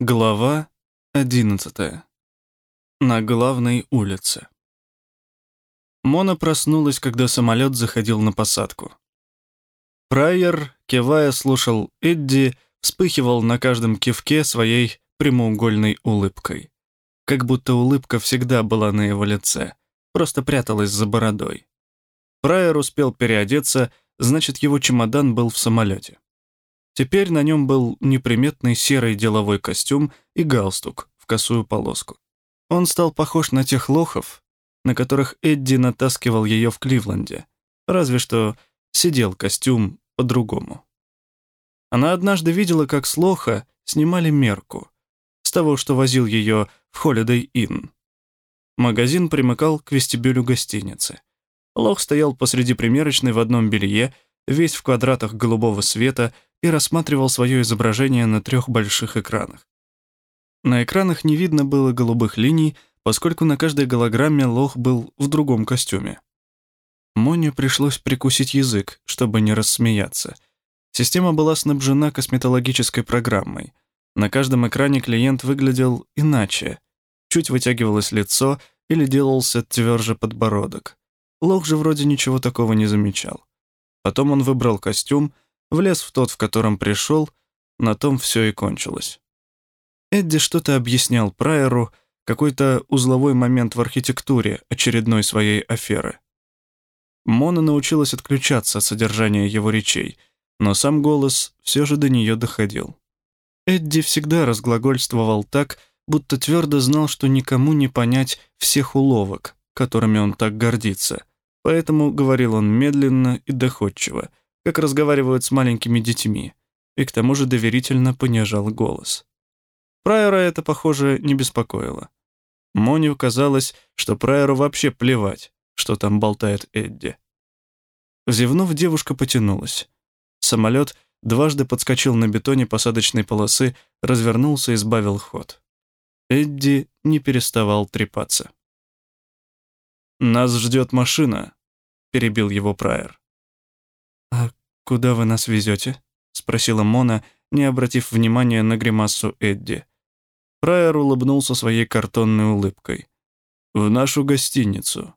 Глава 11. На главной улице. Мона проснулась, когда самолет заходил на посадку. Прайер, кивая, слушал Эдди, вспыхивал на каждом кивке своей прямоугольной улыбкой. Как будто улыбка всегда была на его лице, просто пряталась за бородой. Прайер успел переодеться, значит, его чемодан был в самолете. Теперь на нем был неприметный серый деловой костюм и галстук в косую полоску. Он стал похож на тех лохов, на которых Эдди натаскивал ее в Кливленде, разве что сидел костюм по-другому. Она однажды видела, как с лоха снимали мерку с того, что возил ее в Holiday Inn. Магазин примыкал к вестибюлю гостиницы. Лох стоял посреди примерочной в одном белье, весь в квадратах голубого света — и рассматривал свое изображение на трех больших экранах. На экранах не видно было голубых линий, поскольку на каждой голограмме лох был в другом костюме. Моне пришлось прикусить язык, чтобы не рассмеяться. Система была снабжена косметологической программой. На каждом экране клиент выглядел иначе. Чуть вытягивалось лицо или делался тверже подбородок. Лох же вроде ничего такого не замечал. Потом он выбрал костюм — влез в тот, в котором пришел, на том все и кончилось. Эдди что-то объяснял Прайеру, какой-то узловой момент в архитектуре очередной своей аферы. Мона научилась отключаться от содержания его речей, но сам голос все же до нее доходил. Эдди всегда разглагольствовал так, будто твердо знал, что никому не понять всех уловок, которыми он так гордится. Поэтому говорил он медленно и доходчиво, как разговаривают с маленькими детьми, и к тому же доверительно понижал голос. Прайора это, похоже, не беспокоило. Моню казалось, что Прайору вообще плевать, что там болтает Эдди. Зевнув, девушка потянулась. Самолет дважды подскочил на бетоне посадочной полосы, развернулся и сбавил ход. Эдди не переставал трепаться. «Нас ждет машина», — перебил его Прайер. «А «Куда вы нас везете?» — спросила Мона, не обратив внимания на гримасу Эдди. Прайер улыбнулся своей картонной улыбкой. «В нашу гостиницу».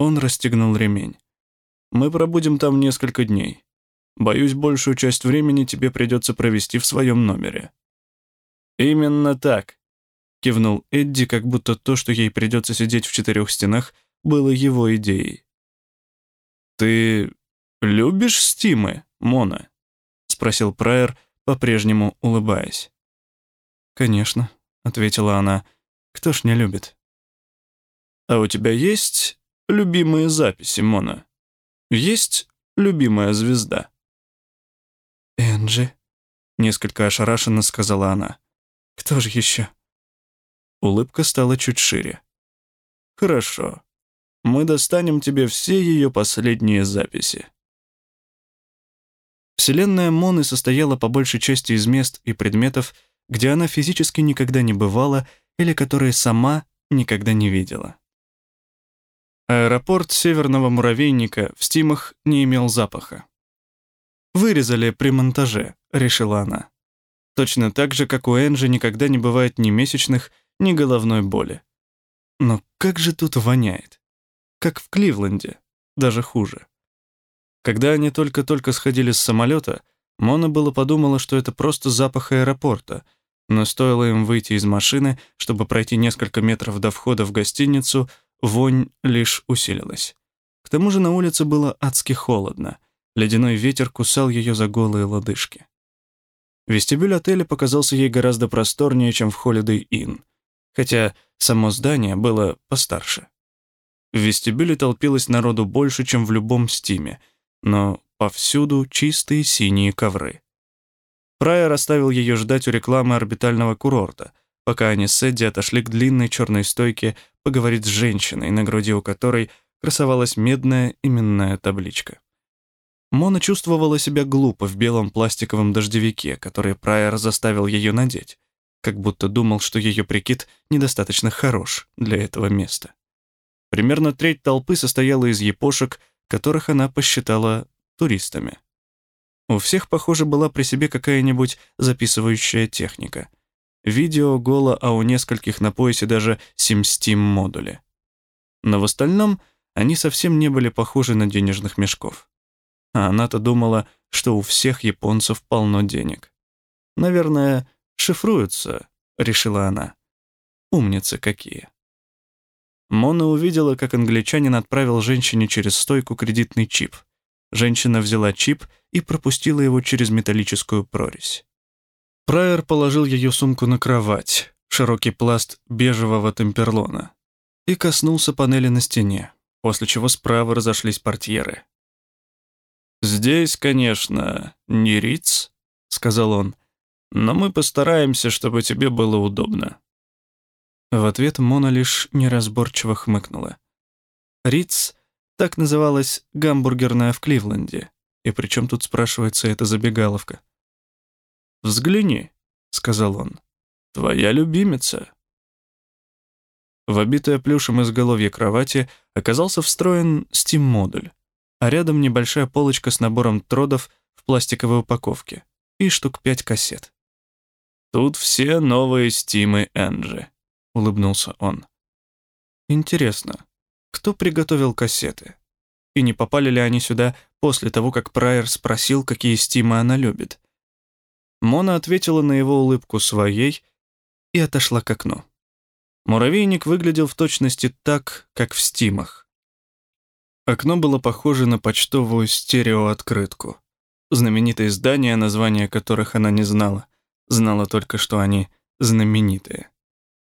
Он расстегнул ремень. «Мы пробудем там несколько дней. Боюсь, большую часть времени тебе придется провести в своем номере». «Именно так», — кивнул Эдди, как будто то, что ей придется сидеть в четырех стенах, было его идеей. «Ты «Любишь стимы, Мона?» — спросил Прайер, по-прежнему улыбаясь. «Конечно», — ответила она. «Кто ж не любит?» «А у тебя есть любимые записи, Мона? Есть любимая звезда?» «Энджи», — несколько ошарашенно сказала она. «Кто же еще?» Улыбка стала чуть шире. «Хорошо. Мы достанем тебе все ее последние записи». Вселенная Моны состояла по большей части из мест и предметов, где она физически никогда не бывала или которые сама никогда не видела. Аэропорт Северного Муравейника в Стимах не имел запаха. «Вырезали при монтаже», — решила она. Точно так же, как у Энджи никогда не бывает ни месячных, ни головной боли. Но как же тут воняет? Как в Кливленде, даже хуже. Когда они только-только сходили с самолета, Мона было подумала, что это просто запах аэропорта, но стоило им выйти из машины, чтобы пройти несколько метров до входа в гостиницу, вонь лишь усилилась. К тому же на улице было адски холодно. Ледяной ветер кусал ее за голые лодыжки. Вестибюль отеля показался ей гораздо просторнее, чем в Holiday Inn, хотя само здание было постарше. В вестибюле толпилось народу больше, чем в любом стиме — но повсюду чистые синие ковры. Прайер оставил ее ждать у рекламы орбитального курорта, пока они с Эдди отошли к длинной черной стойке поговорить с женщиной, на груди у которой красовалась медная именная табличка. Мона чувствовала себя глупо в белом пластиковом дождевике, который Прайер заставил ее надеть, как будто думал, что ее прикид недостаточно хорош для этого места. Примерно треть толпы состояла из япошек, которых она посчитала туристами. У всех, похоже, была при себе какая-нибудь записывающая техника. видео, голо, а у нескольких на поясе даже SimSteam модули. Но в остальном они совсем не были похожи на денежных мешков. А она-то думала, что у всех японцев полно денег. «Наверное, шифруются», — решила она. «Умницы какие». Мона увидела, как англичанин отправил женщине через стойку кредитный чип. Женщина взяла чип и пропустила его через металлическую прорезь. Прайер положил ее сумку на кровать, широкий пласт бежевого темперлона, и коснулся панели на стене, после чего справа разошлись портьеры. «Здесь, конечно, не Риц», — сказал он, «но мы постараемся, чтобы тебе было удобно». В ответ Мона лишь неразборчиво хмыкнула. Риц так называлась гамбургерная в Кливленде. И при чем тут, спрашивается, эта забегаловка? «Взгляни», — сказал он. «Твоя любимица». В обитое плюшем изголовье кровати оказался встроен Steam-модуль, а рядом небольшая полочка с набором тродов в пластиковой упаковке и штук пять кассет. «Тут все новые стимы Энджи», — улыбнулся он. «Интересно, кто приготовил кассеты? И не попали ли они сюда после того, как Прайер спросил, какие стимы она любит?» Мона ответила на его улыбку своей и отошла к окну. Муравейник выглядел в точности так, как в стимах. Окно было похоже на почтовую стереооткрытку. Знаменитые здания, названия которых она не знала, знала только, что они знаменитые.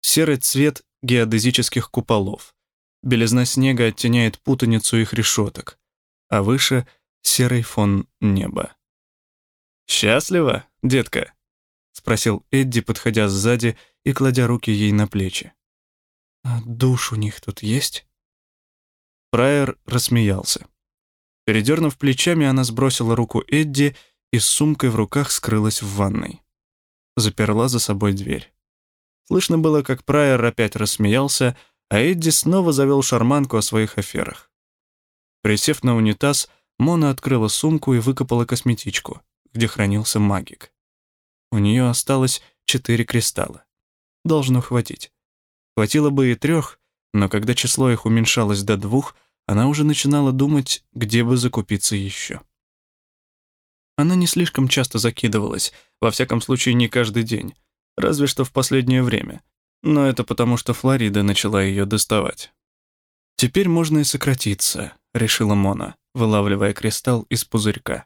Серый цвет геодезических куполов. Белизна снега оттеняет путаницу их решеток, а выше — серый фон неба. «Счастлива, детка?» — спросил Эдди, подходя сзади и кладя руки ей на плечи. «А душ у них тут есть?» Прайер рассмеялся. Передернув плечами, она сбросила руку Эдди и с сумкой в руках скрылась в ванной. Заперла за собой дверь. Слышно было, как Прайер опять рассмеялся, а Эдди снова завел шарманку о своих аферах. Присев на унитаз, Мона открыла сумку и выкопала косметичку, где хранился магик. У нее осталось четыре кристалла. Должно хватить. Хватило бы и трех, но когда число их уменьшалось до двух, она уже начинала думать, где бы закупиться еще. Она не слишком часто закидывалась, во всяком случае не каждый день, разве что в последнее время, но это потому, что Флорида начала ее доставать. «Теперь можно и сократиться», — решила Мона, вылавливая кристалл из пузырька.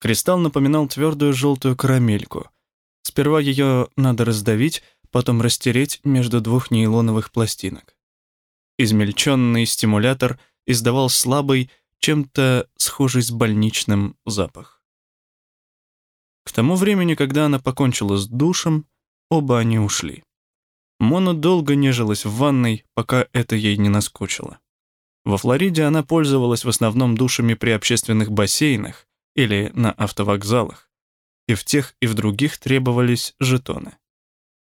Кристалл напоминал твердую желтую карамельку. Сперва ее надо раздавить, потом растереть между двух нейлоновых пластинок. Измельченный стимулятор издавал слабый, чем-то схожий с больничным запах. К тому времени, когда она покончила с душем, оба они ушли. Мона долго нежилась в ванной, пока это ей не наскучило. Во Флориде она пользовалась в основном душами при общественных бассейнах или на автовокзалах, и в тех и в других требовались жетоны.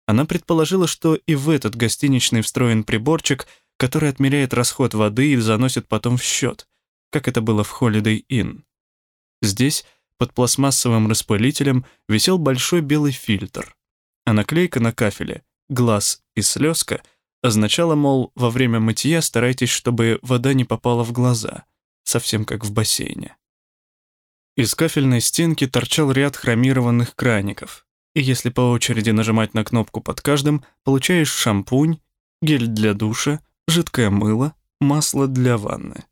Она предположила, что и в этот гостиничный встроен приборчик, который отмеряет расход воды и заносит потом в счет, как это было в Holiday Inn. Здесь под пластмассовым распылителем висел большой белый фильтр, а наклейка на кафеле «глаз» и «слезка» означала, мол, во время мытья старайтесь, чтобы вода не попала в глаза, совсем как в бассейне. Из кафельной стенки торчал ряд хромированных краников, и если по очереди нажимать на кнопку под каждым, получаешь шампунь, гель для душа, жидкое мыло, масло для ванны.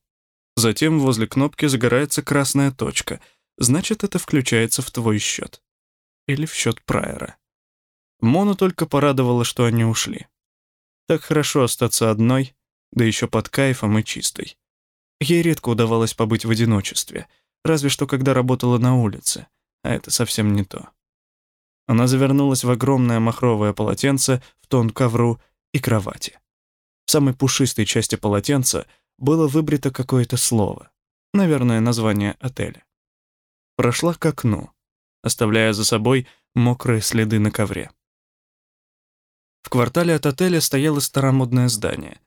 Затем возле кнопки загорается красная точка, значит, это включается в твой счет. Или в счет Прайера. Мону только порадовало, что они ушли. Так хорошо остаться одной, да еще под кайфом и чистой. Ей редко удавалось побыть в одиночестве, разве что когда работала на улице, а это совсем не то. Она завернулась в огромное махровое полотенце в тон ковру и кровати. В самой пушистой части полотенца было выбрито какое-то слово, наверное, название отеля. Прошла к окну, оставляя за собой мокрые следы на ковре. В квартале от отеля стояло старомодное здание.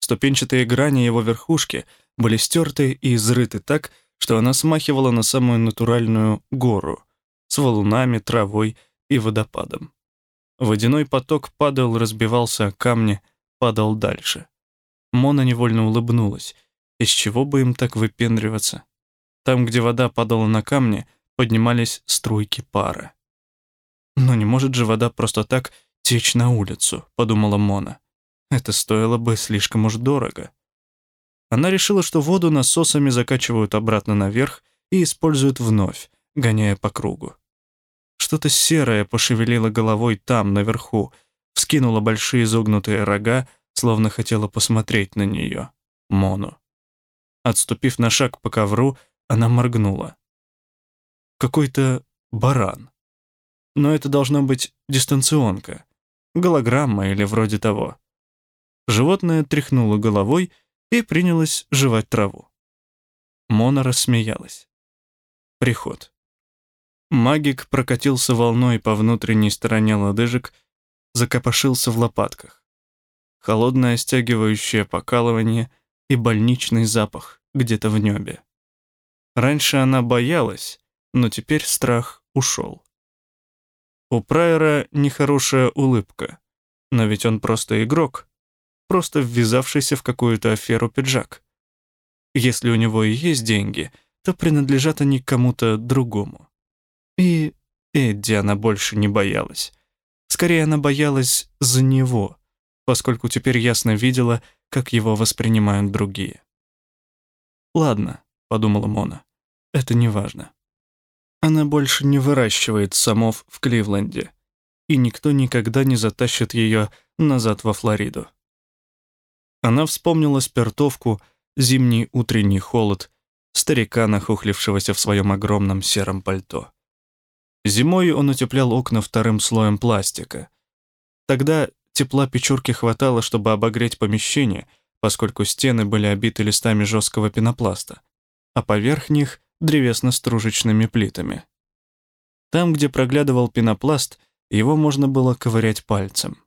Ступенчатые грани его верхушки были стерты и изрыты так, что она смахивала на самую натуральную гору с валунами, травой и водопадом. Водяной поток падал, разбивался о камни, падал дальше. Мона невольно улыбнулась. Из чего бы им так выпендриваться? Там, где вода падала на камни, поднимались струйки пара. «Но не может же вода просто так течь на улицу», — подумала Мона. «Это стоило бы слишком уж дорого». Она решила, что воду насосами закачивают обратно наверх и используют вновь, гоняя по кругу. Что-то серое пошевелило головой там, наверху, вскинуло большие изогнутые рога, словно хотела посмотреть на нее, Мону. Отступив на шаг по ковру, она моргнула. Какой-то баран. Но это должна быть дистанционка, голограмма или вроде того. Животное тряхнуло головой и принялось жевать траву. Мона рассмеялась. Приход. Магик прокатился волной по внутренней стороне лодыжек, закопошился в лопатках. Холодное стягивающее покалывание и больничный запах где-то в небе. Раньше она боялась, но теперь страх ушел. У Прайера нехорошая улыбка, но ведь он просто игрок, просто ввязавшийся в какую-то аферу пиджак. Если у него и есть деньги, то принадлежат они кому-то другому. И Эдди она больше не боялась. Скорее, она боялась за него, поскольку теперь ясно видела, как его воспринимают другие. «Ладно», — подумала Мона, — «это не важно. Она больше не выращивает самов в Кливленде, и никто никогда не затащит ее назад во Флориду». Она вспомнила спиртовку, зимний утренний холод, старика, нахохлившегося в своем огромном сером пальто. Зимой он утеплял окна вторым слоем пластика. Тогда тепла печурки хватало, чтобы обогреть помещение, поскольку стены были обиты листами жесткого пенопласта, а поверх них — древесно-стружечными плитами. Там, где проглядывал пенопласт, его можно было ковырять пальцем.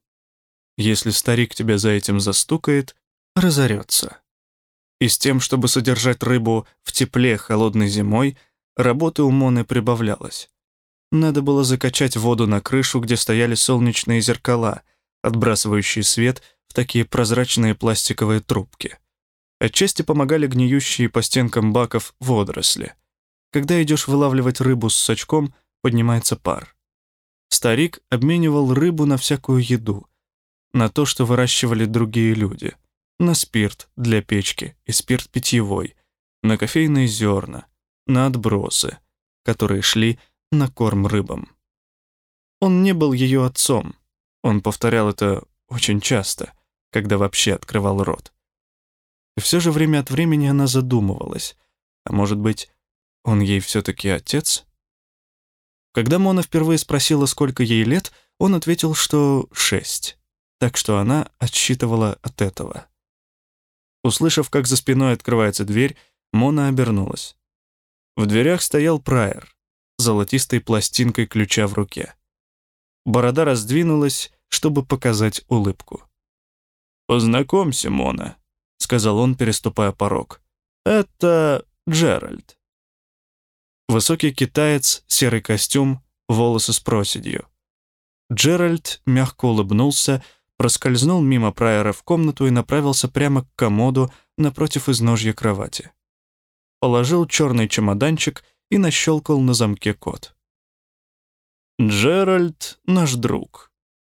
Если старик тебя за этим застукает, разорется. И с тем, чтобы содержать рыбу в тепле холодной зимой, работы у Моны прибавлялось. Надо было закачать воду на крышу, где стояли солнечные зеркала, отбрасывающие свет в такие прозрачные пластиковые трубки. Отчасти помогали гниющие по стенкам баков водоросли. Когда идешь вылавливать рыбу с сачком, поднимается пар. Старик обменивал рыбу на всякую еду, на то, что выращивали другие люди, на спирт для печки и спирт питьевой, на кофейные зерна, на отбросы, которые шли на корм рыбам. Он не был ее отцом. Он повторял это очень часто, когда вообще открывал рот. И все же время от времени она задумывалась, а может быть, он ей все-таки отец? Когда Мона впервые спросила, сколько ей лет, он ответил, что шесть, так что она отсчитывала от этого. Услышав, как за спиной открывается дверь, Мона обернулась. В дверях стоял Прайер, золотистой пластинкой ключа в руке. Борода раздвинулась, чтобы показать улыбку. «Познакомься, Мона», — сказал он, переступая порог. «Это Джеральд». Высокий китаец, серый костюм, волосы с проседью. Джеральд мягко улыбнулся, проскользнул мимо Прайера в комнату и направился прямо к комоду напротив изножья кровати. Положил черный чемоданчик и нащелкал на замке код. «Джеральд — наш друг.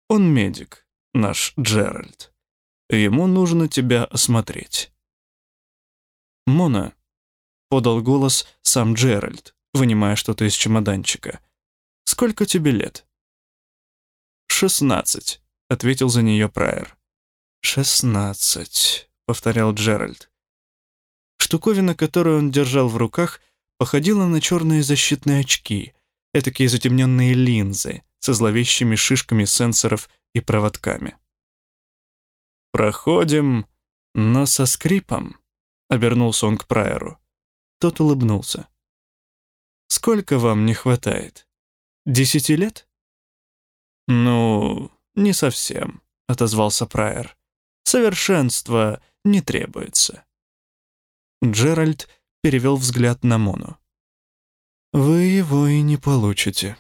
Он медик, наш Джеральд. Ему нужно тебя осмотреть». «Мона», — подал голос сам Джеральд, вынимая что-то из чемоданчика. «Сколько тебе лет?» «Шестнадцать», — ответил за нее Прайер. «Шестнадцать», — повторял Джеральд. Штуковина, которую он держал в руках, походила на черные защитные очки, этакие затемненные линзы со зловещими шишками сенсоров и проводками. «Проходим, но со скрипом», — обернулся он к Прайеру. Тот улыбнулся. «Сколько вам не хватает? Десяти лет?» «Ну, не совсем», — отозвался Прайер. «Совершенства не требуется». Джеральд перевел взгляд на Мону. «Вы его и не получите».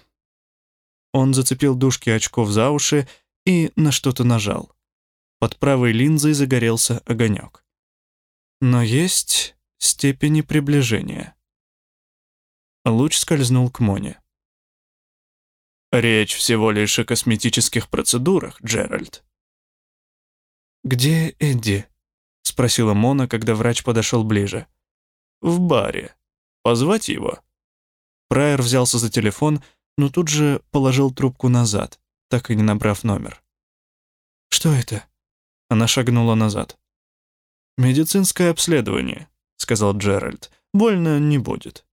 Он зацепил дужки очков за уши и на что-то нажал. Под правой линзой загорелся огонек. Но есть степени приближения. Луч скользнул к Моне. «Речь всего лишь о косметических процедурах, Джеральд». «Где Эдди?» — спросила Мона, когда врач подошел ближе. «В баре. Позвать его?» Прайер взялся за телефон, но тут же положил трубку назад, так и не набрав номер. «Что это?» Она шагнула назад. «Медицинское обследование», — сказал Джеральд. «Больно не будет».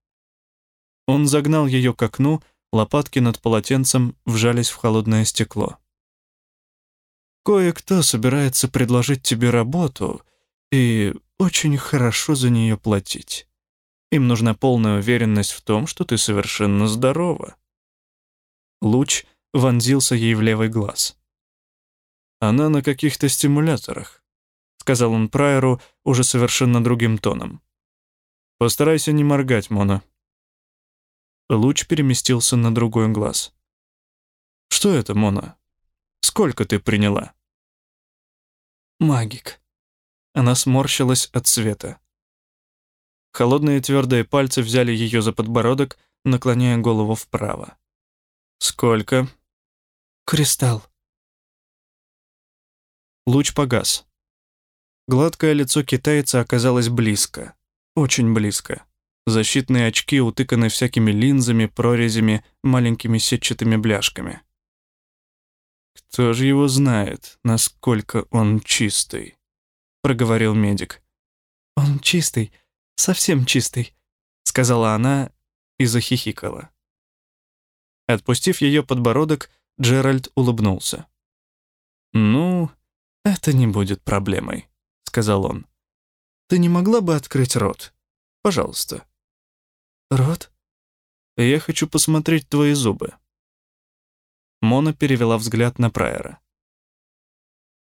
Он загнал ее к окну, лопатки над полотенцем вжались в холодное стекло. «Кое-кто собирается предложить тебе работу и очень хорошо за нее платить. Им нужна полная уверенность в том, что ты совершенно здорова». Луч вонзился ей в левый глаз. «Она на каких-то стимуляторах», — сказал он Прайеру уже совершенно другим тоном. «Постарайся не моргать, Мона». Луч переместился на другой глаз. «Что это, Мона? Сколько ты приняла?» «Магик». Она сморщилась от света. Холодные твердые пальцы взяли ее за подбородок, наклоняя голову вправо. «Сколько?» «Кристалл». Луч погас. Гладкое лицо китайца оказалось близко. Очень близко. Защитные очки утыканы всякими линзами, прорезями, маленькими сетчатыми бляшками. «Кто же его знает, насколько он чистый?» — проговорил медик. «Он чистый, совсем чистый», — сказала она и захихикала. Отпустив ее подбородок, Джеральд улыбнулся. «Ну, это не будет проблемой», — сказал он. «Ты не могла бы открыть рот? Пожалуйста». «Рот?» «Я хочу посмотреть твои зубы». Мона перевела взгляд на Прайера.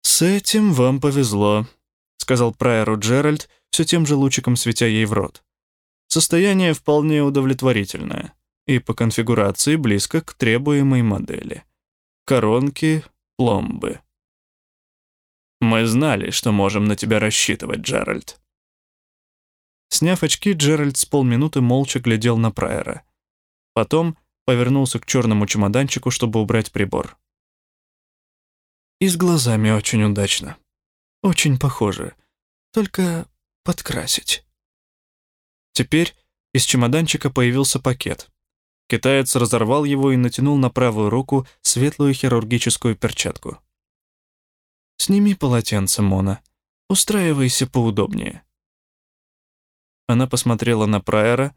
«С этим вам повезло», — сказал Прайеру Джеральд, все тем же лучиком светя ей в рот. «Состояние вполне удовлетворительное и по конфигурации близко к требуемой модели. Коронки, пломбы». «Мы знали, что можем на тебя рассчитывать, Джеральд», Сняв очки, Джеральд с полминуты молча глядел на Прайера. Потом повернулся к черному чемоданчику, чтобы убрать прибор. «И с глазами очень удачно. Очень похоже. Только подкрасить». Теперь из чемоданчика появился пакет. Китаец разорвал его и натянул на правую руку светлую хирургическую перчатку. «Сними полотенце, Мона. Устраивайся поудобнее». Она посмотрела на Прайера,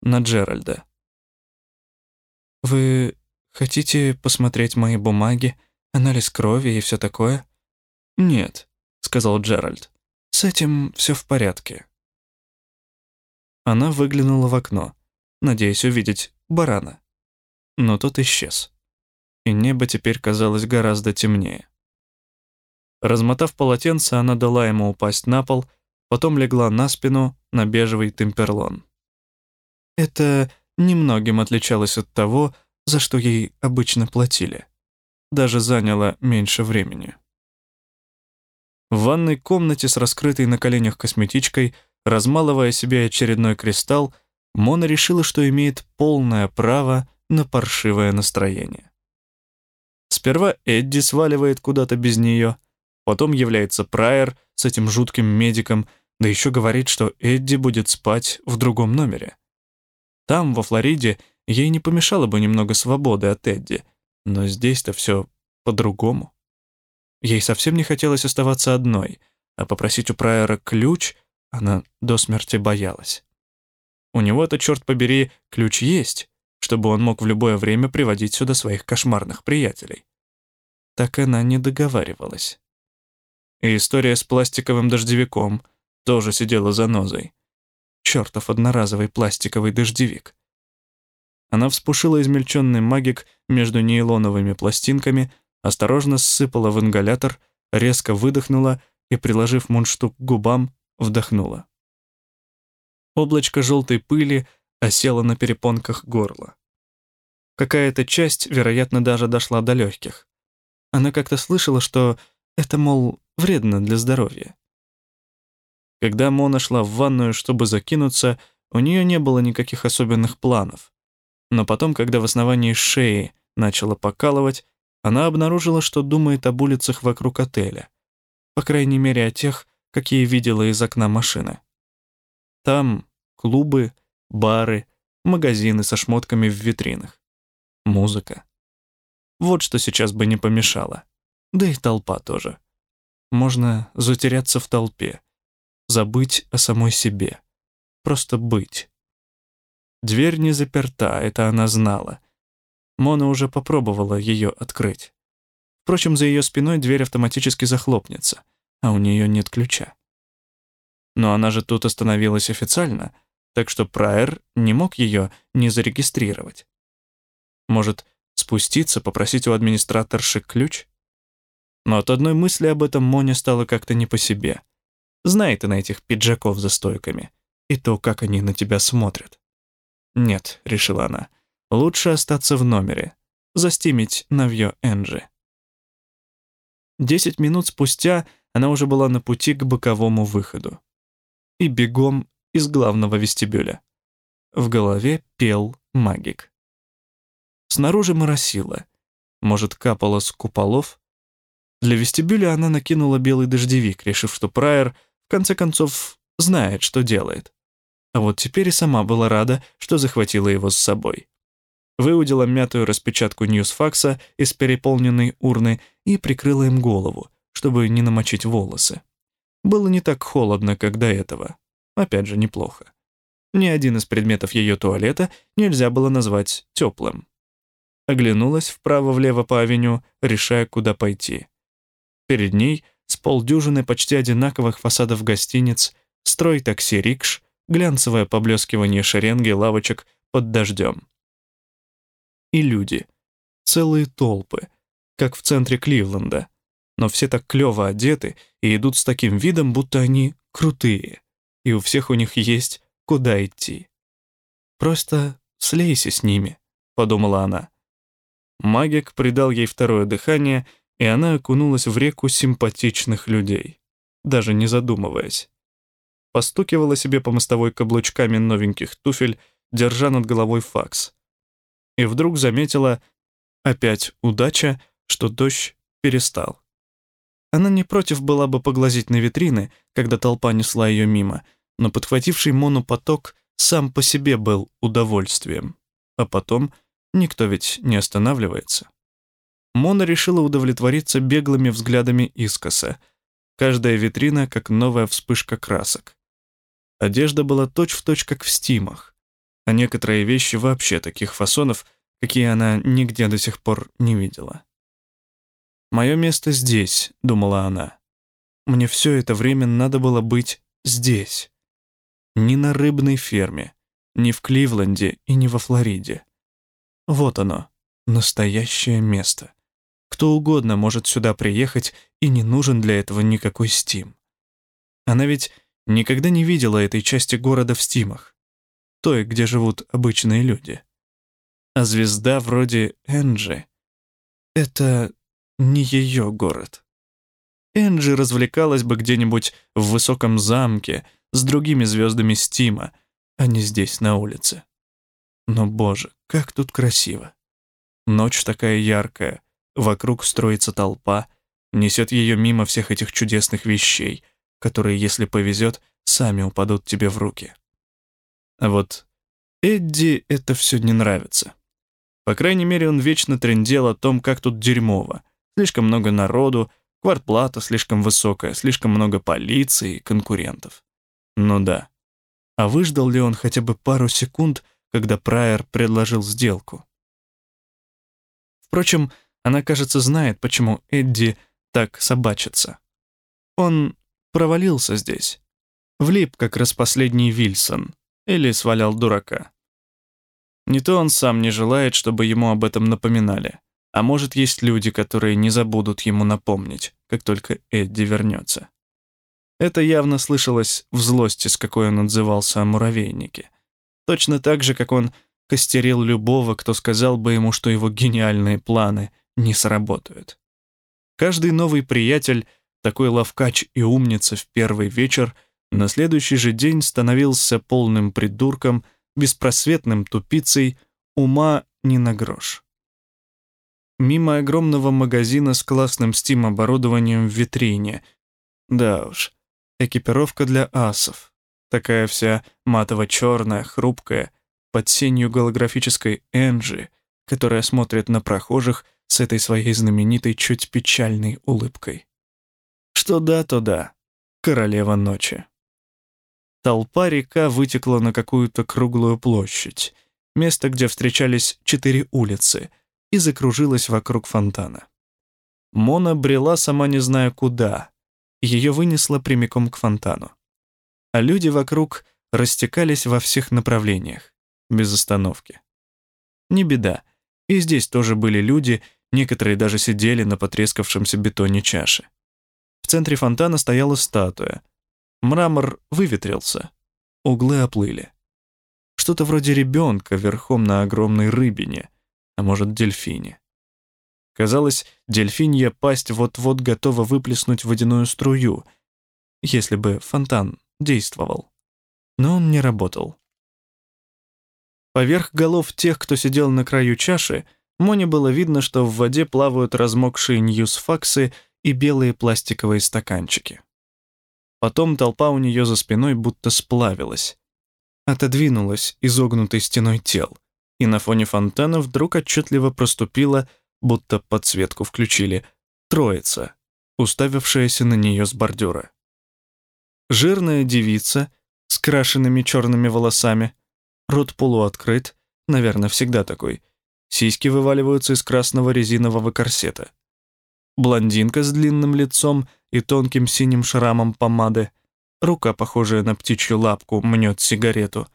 на Джеральда. «Вы хотите посмотреть мои бумаги, анализ крови и все такое?» «Нет», — сказал Джеральд. «С этим все в порядке». Она выглянула в окно, надеясь увидеть барана. Но тот исчез. И небо теперь казалось гораздо темнее. Размотав полотенце, она дала ему упасть на пол — потом легла на спину на бежевый темперлон. Это немногим отличалось от того, за что ей обычно платили. Даже заняло меньше времени. В ванной комнате с раскрытой на коленях косметичкой, размалывая себе очередной кристалл, Мона решила, что имеет полное право на паршивое настроение. Сперва Эдди сваливает куда-то без нее, потом является Прайер с этим жутким медиком — да еще говорит, что Эдди будет спать в другом номере. Там, во Флориде, ей не помешало бы немного свободы от Эдди, но здесь-то все по-другому. Ей совсем не хотелось оставаться одной, а попросить у Прайера ключ она до смерти боялась. У него-то, черт побери, ключ есть, чтобы он мог в любое время приводить сюда своих кошмарных приятелей. Так она не договаривалась. И история с пластиковым дождевиком — тоже сидела за нозой. Чёртов одноразовый пластиковый дождевик. Она вспушила измельченный магик между нейлоновыми пластинками, осторожно сыпала в ингалятор, резко выдохнула и, приложив мундштук к губам, вдохнула. Облачко желтой пыли осело на перепонках горла. Какая-то часть, вероятно, даже дошла до легких. Она как-то слышала, что это, мол, вредно для здоровья. Когда Мона шла в ванную, чтобы закинуться, у нее не было никаких особенных планов. Но потом, когда в основании шеи начала покалывать, она обнаружила, что думает об улицах вокруг отеля. По крайней мере, о тех, какие видела из окна машины. Там клубы, бары, магазины со шмотками в витринах. Музыка. Вот что сейчас бы не помешало. Да и толпа тоже. Можно затеряться в толпе, забыть о самой себе. Просто быть. Дверь не заперта, это она знала. Мона уже попробовала ее открыть. Впрочем, за ее спиной дверь автоматически захлопнется, а у нее нет ключа. Но она же тут остановилась официально, так что Прайер не мог ее не зарегистрировать. Может, спуститься, попросить у администраторши ключ? Но от одной мысли об этом Моне стало как-то не по себе. Знает она этих пиджаков за стойками. И то, как они на тебя смотрят. «Нет», — решила она, — «лучше остаться в номере, застимить Навьё Энджи». Десять минут спустя она уже была на пути к боковому выходу. И бегом из главного вестибюля. В голове пел магик. Снаружи моросило. Может, капало с куполов? Для вестибюля она накинула белый дождевик, решив, что Прайер, конце концов, знает, что делает. А вот теперь и сама была рада, что захватила его с собой. Выудила мятую распечатку ньюсфакса из переполненной урны и прикрыла им голову, чтобы не намочить волосы. Было не так холодно, как до этого. Опять же, неплохо. Ни один из предметов ее туалета нельзя было назвать теплым. Оглянулась вправо-влево по авеню, решая, куда пойти. Перед ней с полдюжины почти одинаковых фасадов гостиниц, строй такси-рикш, глянцевое поблескивание шеренги лавочек под дождем. И люди. Целые толпы, как в центре Кливленда. Но все так клёво одеты и идут с таким видом, будто они крутые и у всех у них есть куда идти. Просто слейся с ними, подумала она. Магик придал ей второе дыхание, и она окунулась в реку симпатичных людей, даже не задумываясь. Постукивала себе по мостовой каблучками новеньких туфель, держа над головой факс. И вдруг заметила, опять удача, что дождь перестал. Она не против была бы поглазеть на витрины, когда толпа несла ее мимо, но подхвативший Мону поток сам по себе был удовольствием. А потом никто ведь не останавливается. Мона решила удовлетвориться беглыми взглядами искоса. Каждая витрина как новая вспышка красок. Одежда была точь-в-точь, точь, как в стимах, а некоторые вещи вообще таких фасонов, какие она нигде до сих пор не видела. «Мое место здесь», — думала она. «Мне все это время надо было быть здесь. Ни на рыбной ферме, ни в Кливленде и ни во Флориде. Вот оно, настоящее место. Кто угодно может сюда приехать, и не нужен для этого никакой стим. Она ведь никогда не видела этой части города в стимах, той, где живут обычные люди. А звезда вроде Энджи — это не ее город. Энджи развлекалась бы где-нибудь в высоком замке с другими звездами Стима, а не здесь, на улице. Но, боже, как тут красиво. Ночь такая яркая, вокруг строится толпа, несет ее мимо всех этих чудесных вещей, которые, если повезет, сами упадут тебе в руки. А вот Эдди это все не нравится. По крайней мере, он вечно трендел о том, как тут дерьмово, Слишком много народу, квартплата слишком высокая, слишком много полиции и конкурентов. Ну да. А выждал ли он хотя бы пару секунд, когда Прайер предложил сделку? Впрочем, она, кажется, знает, почему Эдди так собачится. Он провалился здесь. Влип, как раз последний Вильсон. Или свалял дурака. Не то он сам не желает, чтобы ему об этом напоминали. А может, есть люди, которые не забудут ему напомнить, как только Эдди вернется. Это явно слышалось в злости, с какой он отзывался о муравейнике. Точно так же, как он костерил любого, кто сказал бы ему, что его гениальные планы не сработают. Каждый новый приятель, такой ловкач и умница в первый вечер, на следующий же день становился полным придурком, беспросветным тупицей, ума не на грош. Мимо огромного магазина с классным Steam-оборудованием в витрине. Да уж, экипировка для асов. Такая вся матово-черная, хрупкая, под сенью голографической Энджи, которая смотрит на прохожих с этой своей знаменитой чуть печальной улыбкой. Что да, то да. Королева ночи. Толпа река вытекла на какую-то круглую площадь, место, где встречались четыре улицы — и закружилась вокруг фонтана. Мона брела сама не зная куда, ее вынесло прямиком к фонтану. А люди вокруг растекались во всех направлениях, без остановки. Не беда, и здесь тоже были люди, некоторые даже сидели на потрескавшемся бетоне чаши. В центре фонтана стояла статуя. Мрамор выветрился, углы оплыли. Что-то вроде ребенка верхом на огромной рыбине — а может, дельфине. Казалось, дельфинья пасть вот-вот готова выплеснуть водяную струю, если бы фонтан действовал. Но он не работал. Поверх голов тех, кто сидел на краю чаши, Моне было видно, что в воде плавают размокшие ньюсфаксы и белые пластиковые стаканчики. Потом толпа у нее за спиной будто сплавилась, отодвинулась изогнутой стеной тел — и на фоне фонтана вдруг отчетливо проступила, будто подсветку включили, троица, уставившаяся на нее с бордюра. Жирная девица с крашенными черными волосами, рот полуоткрыт, наверное, всегда такой, сиськи вываливаются из красного резинового корсета. Блондинка с длинным лицом и тонким синим шрамом помады, рука, похожая на птичью лапку, мнет сигарету.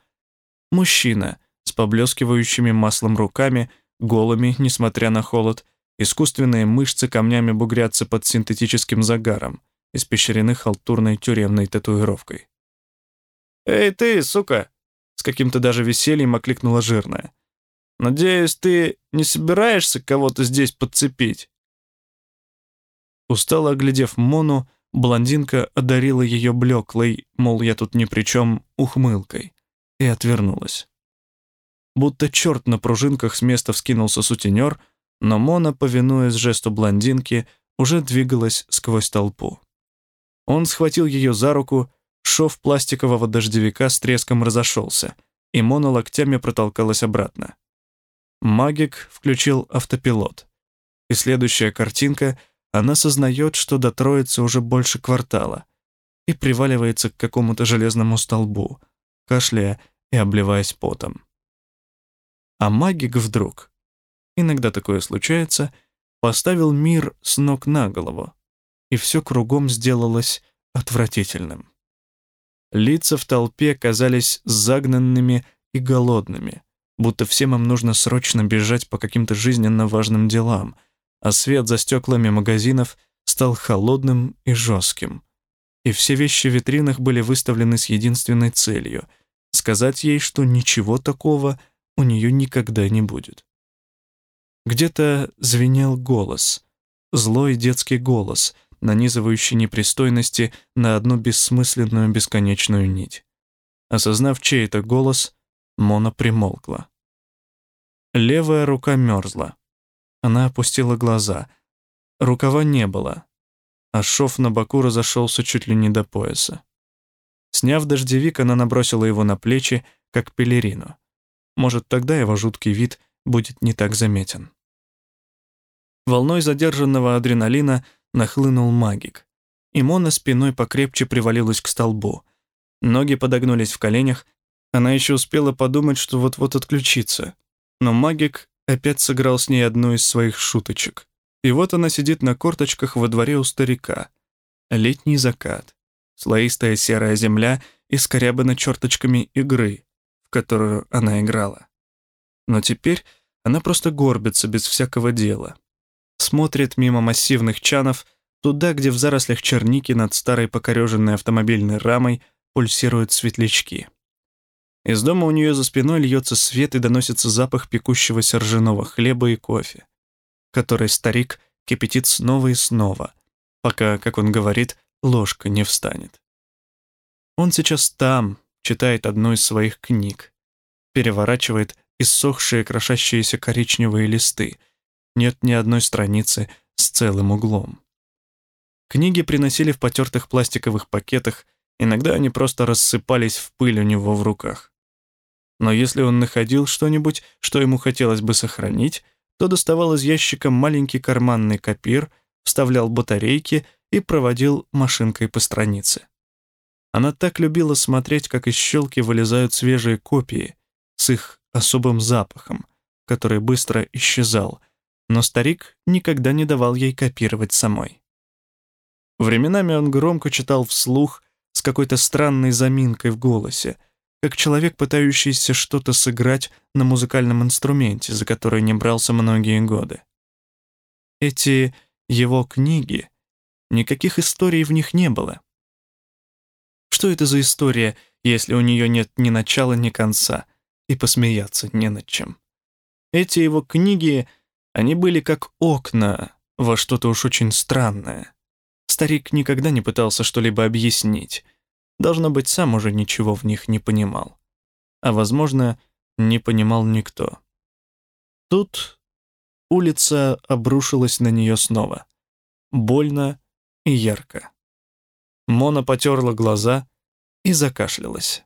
Мужчина — с поблескивающими маслом руками, голыми, несмотря на холод, искусственные мышцы камнями бугрятся под синтетическим загаром, испещрены халтурной тюремной татуировкой. «Эй ты, сука!» — с каким-то даже весельем окликнула жирная. «Надеюсь, ты не собираешься кого-то здесь подцепить?» Устало оглядев Мону, блондинка одарила ее блеклой, мол, я тут ни при чем, ухмылкой, и отвернулась. Будто черт на пружинках с места вскинулся сутенер, но Мона, повинуясь жесту блондинки, уже двигалась сквозь толпу. Он схватил ее за руку, шов пластикового дождевика с треском разошелся, и Мона локтями протолкалась обратно. Магик включил автопилот. И следующая картинка — она сознает, что до троицы уже больше квартала, и приваливается к какому-то железному столбу, кашляя и обливаясь потом. А магик вдруг, иногда такое случается, поставил мир с ног на голову, и все кругом сделалось отвратительным. Лица в толпе казались загнанными и голодными, будто всем им нужно срочно бежать по каким-то жизненно важным делам, а свет за стеклами магазинов стал холодным и жестким. И все вещи в витринах были выставлены с единственной целью — сказать ей, что ничего такого — у нее никогда не будет. Где-то звенел голос, злой детский голос, нанизывающий непристойности на одну бессмысленную бесконечную нить. Осознав чей это голос, Мона примолкла. Левая рука мерзла. Она опустила глаза. Рукава не было, а шов на боку разошелся чуть ли не до пояса. Сняв дождевик, она набросила его на плечи, как пелерину. Может, тогда его жуткий вид будет не так заметен. Волной задержанного адреналина нахлынул магик. и Мона спиной покрепче привалилась к столбу. Ноги подогнулись в коленях. Она еще успела подумать, что вот-вот отключится. Но магик опять сыграл с ней одну из своих шуточек. И вот она сидит на корточках во дворе у старика. Летний закат. Слоистая серая земля искорябана черточками игры которую она играла. Но теперь она просто горбится без всякого дела. Смотрит мимо массивных чанов туда, где в зарослях черники над старой покореженной автомобильной рамой пульсируют светлячки. Из дома у нее за спиной льется свет и доносится запах пекущегося ржаного хлеба и кофе, который старик кипятит снова и снова, пока, как он говорит, ложка не встанет. Он сейчас там, читает одну из своих книг, переворачивает иссохшие крошащиеся коричневые листы. Нет ни одной страницы с целым углом. Книги приносили в потертых пластиковых пакетах, иногда они просто рассыпались в пыль у него в руках. Но если он находил что-нибудь, что ему хотелось бы сохранить, то доставал из ящика маленький карманный копир, вставлял батарейки и проводил машинкой по странице. Она так любила смотреть, как из щелки вылезают свежие копии с их особым запахом, который быстро исчезал, но старик никогда не давал ей копировать самой. Временами он громко читал вслух с какой-то странной заминкой в голосе, как человек, пытающийся что-то сыграть на музыкальном инструменте, за который не брался многие годы. Эти его книги, никаких историй в них не было. Что это за история, если у нее нет ни начала, ни конца, и посмеяться не над чем? Эти его книги, они были как окна во что-то уж очень странное. Старик никогда не пытался что-либо объяснить. Должно быть, сам уже ничего в них не понимал. А, возможно, не понимал никто. Тут улица обрушилась на нее снова. Больно и ярко. Мона потерла глаза и закашлялась.